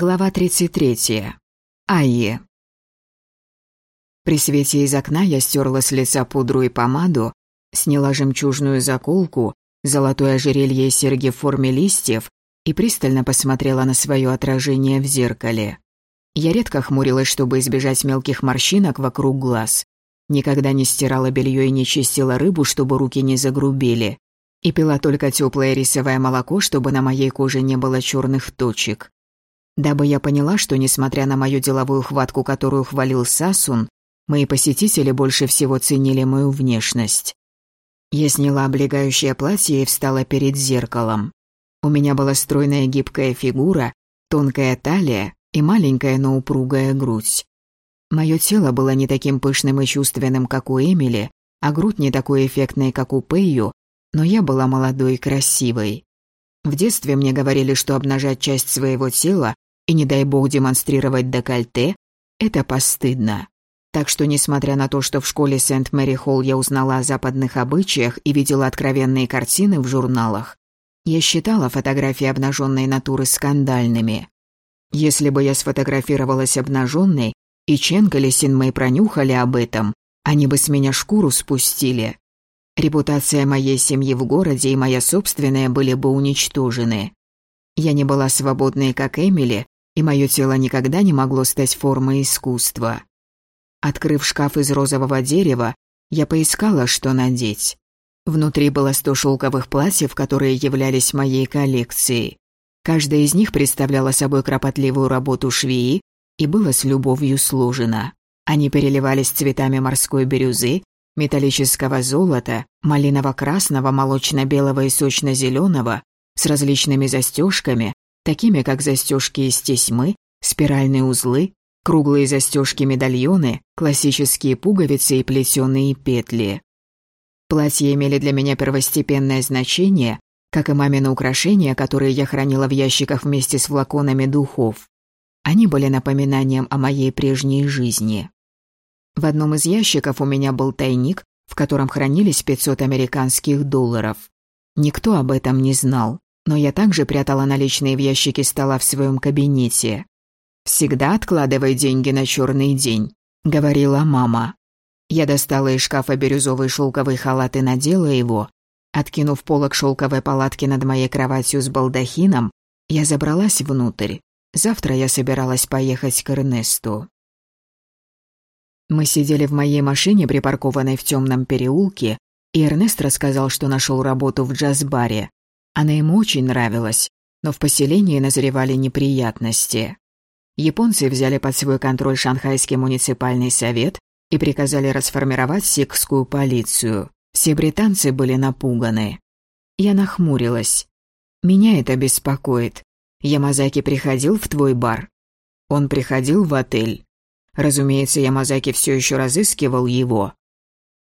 Глава 33. Айе. При свете из окна я стерла с лица пудру и помаду, сняла жемчужную заколку, золотое ожерелье и серьги в форме листьев и пристально посмотрела на свое отражение в зеркале. Я редко хмурилась, чтобы избежать мелких морщинок вокруг глаз. Никогда не стирала белье и не чистила рыбу, чтобы руки не загрубели. И пила только теплое рисовое молоко, чтобы на моей коже не было черных точек дабы я поняла, что, несмотря на мою деловую хватку, которую хвалил Сасун, мои посетители больше всего ценили мою внешность. Я сняла облегающее платье и встала перед зеркалом. У меня была стройная гибкая фигура, тонкая талия и маленькая, но упругая грудь. Мое тело было не таким пышным и чувственным, как у Эмили, а грудь не такой эффектной, как у Пэйю, но я была молодой и красивой. В детстве мне говорили, что обнажать часть своего тела и не дай бог демонстрировать декольте, это постыдно. Так что, несмотря на то, что в школе Сент-Мэри-Холл я узнала о западных обычаях и видела откровенные картины в журналах, я считала фотографии обнаженной натуры скандальными. Если бы я сфотографировалась обнаженной, и Ченг или Синмэй пронюхали об этом, они бы с меня шкуру спустили. Репутация моей семьи в городе и моя собственная были бы уничтожены. Я не была свободной, как Эмили, и мое тело никогда не могло стать формой искусства. Открыв шкаф из розового дерева, я поискала, что надеть. Внутри было сто шелковых платьев, которые являлись моей коллекцией. Каждая из них представляла собой кропотливую работу швеи и было с любовью сложено. Они переливались цветами морской бирюзы, металлического золота, малиново-красного, молочно-белого и сочно-зеленого, с различными застежками, такими как застежки из тесьмы, спиральные узлы, круглые застежки-медальоны, классические пуговицы и плетеные петли. Платья имели для меня первостепенное значение, как и мамины украшения, которые я хранила в ящиках вместе с флаконами духов. Они были напоминанием о моей прежней жизни. В одном из ящиков у меня был тайник, в котором хранились 500 американских долларов. Никто об этом не знал но я также прятала наличные в ящике стола в своем кабинете. «Всегда откладывай деньги на черный день», — говорила мама. Я достала из шкафа бирюзовый шелковый халат и надела его. Откинув полок шелковой палатки над моей кроватью с балдахином, я забралась внутрь. Завтра я собиралась поехать к Эрнесту. Мы сидели в моей машине, припаркованной в темном переулке, и Эрнест рассказал, что нашел работу в джаз-баре. Она ему очень нравилась, но в поселении назревали неприятности. Японцы взяли под свой контроль Шанхайский муниципальный совет и приказали расформировать сикскую полицию. Все британцы были напуганы. Я нахмурилась. Меня это беспокоит. Ямазаки приходил в твой бар? Он приходил в отель. Разумеется, Ямазаки все еще разыскивал его.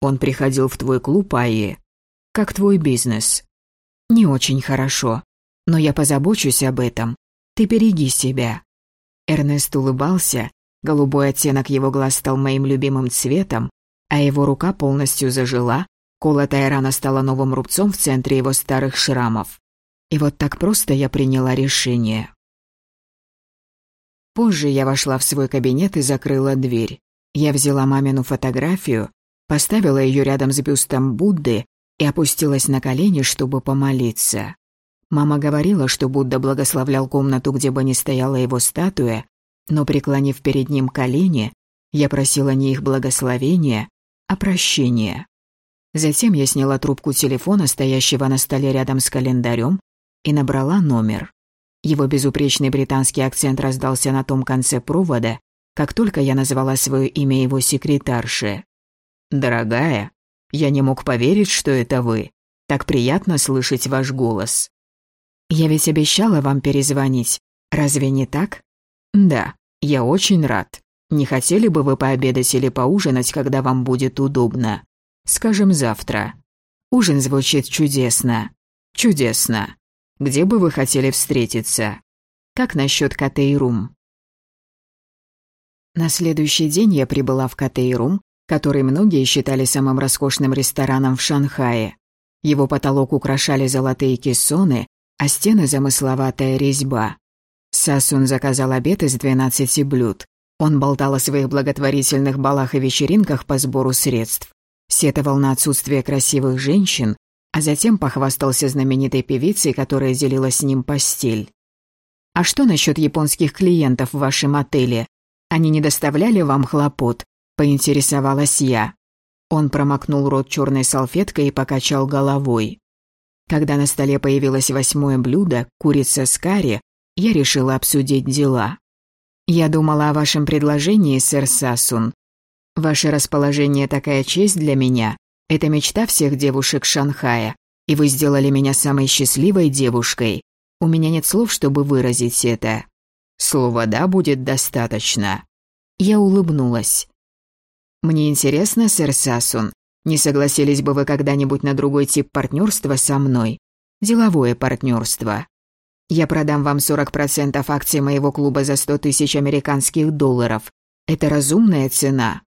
Он приходил в твой клуб, Аи. Как твой бизнес? Не очень хорошо, но я позабочусь об этом. Ты береги себя». Эрнест улыбался, голубой оттенок его глаз стал моим любимым цветом, а его рука полностью зажила, колотая рана стала новым рубцом в центре его старых шрамов. И вот так просто я приняла решение. Позже я вошла в свой кабинет и закрыла дверь. Я взяла мамину фотографию, поставила ее рядом с бюстом Будды и опустилась на колени, чтобы помолиться. Мама говорила, что Будда благословлял комнату, где бы ни стояла его статуя, но, преклонив перед ним колени, я просила не их благословения, а прощения. Затем я сняла трубку телефона, стоящего на столе рядом с календарем, и набрала номер. Его безупречный британский акцент раздался на том конце провода, как только я назвала свое имя его секретарше. «Дорогая, я не мог поверить, что это вы. Так приятно слышать ваш голос. Я ведь обещала вам перезвонить. Разве не так? Да, я очень рад. Не хотели бы вы пообедать или поужинать, когда вам будет удобно? Скажем, завтра. Ужин звучит чудесно. Чудесно. Где бы вы хотели встретиться? Как насчет Катейрум? На следующий день я прибыла в Катейрум, который многие считали самым роскошным рестораном в Шанхае. Его потолок украшали золотые кессоны, а стены – замысловатая резьба. Сасун заказал обед из 12 блюд. Он болтал о своих благотворительных балах и вечеринках по сбору средств. Сетовал на отсутствие красивых женщин, а затем похвастался знаменитой певицей, которая делила с ним постель. «А что насчет японских клиентов в вашем отеле? Они не доставляли вам хлопот?» – поинтересовалась я. Он промокнул рот черной салфеткой и покачал головой. Когда на столе появилось восьмое блюдо, курица с карри, я решила обсудить дела. «Я думала о вашем предложении, сэр Сасун. Ваше расположение такая честь для меня. Это мечта всех девушек Шанхая, и вы сделали меня самой счастливой девушкой. У меня нет слов, чтобы выразить это. Слова «да» будет достаточно». Я улыбнулась. «Мне интересно, сэр Сасун, не согласились бы вы когда-нибудь на другой тип партнерства со мной? Деловое партнерство. Я продам вам 40% акций моего клуба за 100 тысяч американских долларов. Это разумная цена».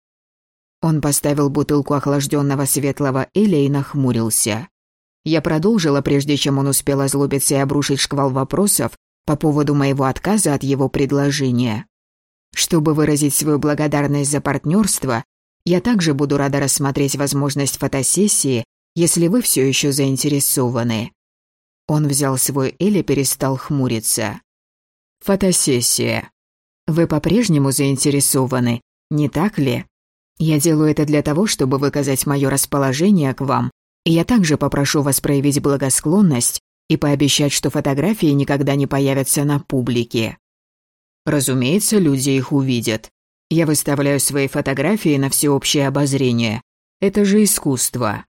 Он поставил бутылку охлажденного светлого эля и нахмурился. Я продолжила, прежде чем он успел озлобиться и обрушить шквал вопросов по поводу моего отказа от его предложения. Чтобы выразить свою благодарность за партнерство, я также буду рада рассмотреть возможность фотосессии, если вы все еще заинтересованы. Он взял свой Эль и перестал хмуриться. Фотосессия. Вы по-прежнему заинтересованы, не так ли? Я делаю это для того, чтобы выказать мое расположение к вам, и я также попрошу вас проявить благосклонность и пообещать, что фотографии никогда не появятся на публике. Разумеется, люди их увидят. Я выставляю свои фотографии на всеобщее обозрение. Это же искусство.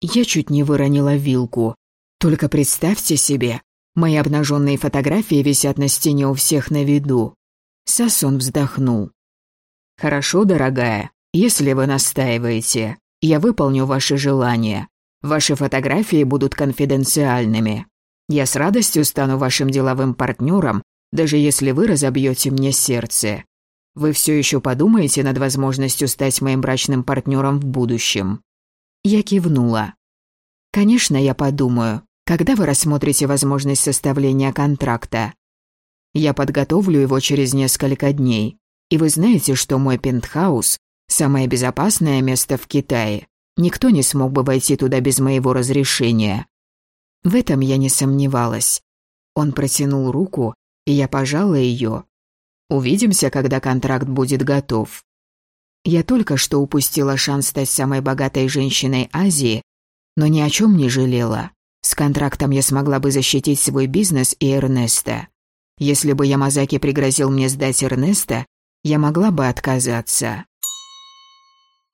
Я чуть не выронила вилку. Только представьте себе, мои обнаженные фотографии висят на стене у всех на виду. Сасон вздохнул. Хорошо, дорогая, если вы настаиваете, я выполню ваше желание. Ваши фотографии будут конфиденциальными. Я с радостью стану вашим деловым партнером, даже если вы разобьете мне сердце. Вы все еще подумаете над возможностью стать моим брачным партнером в будущем?» Я кивнула. «Конечно, я подумаю. Когда вы рассмотрите возможность составления контракта?» «Я подготовлю его через несколько дней. И вы знаете, что мой пентхаус – самое безопасное место в Китае. Никто не смог бы войти туда без моего разрешения». В этом я не сомневалась. Он протянул руку, и я пожала ее, Увидимся, когда контракт будет готов. Я только что упустила шанс стать самой богатой женщиной Азии, но ни о чем не жалела. С контрактом я смогла бы защитить свой бизнес и Эрнеста. Если бы Ямазаки пригрозил мне сдать Эрнеста, я могла бы отказаться.